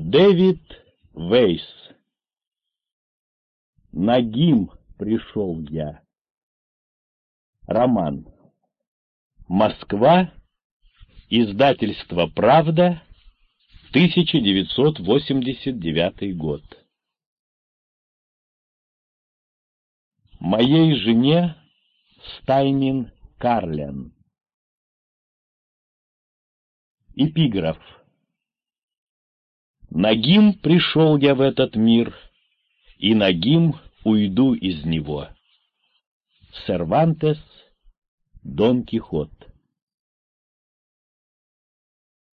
Дэвид Вейс Нагим пришел я. Роман. Москва. Издательство «Правда», 1989 год. Моей жене Стайнин Карлен. Эпиграф. Нагим пришел я в этот мир, и нагим уйду из него. Сервантес, Дон Кихот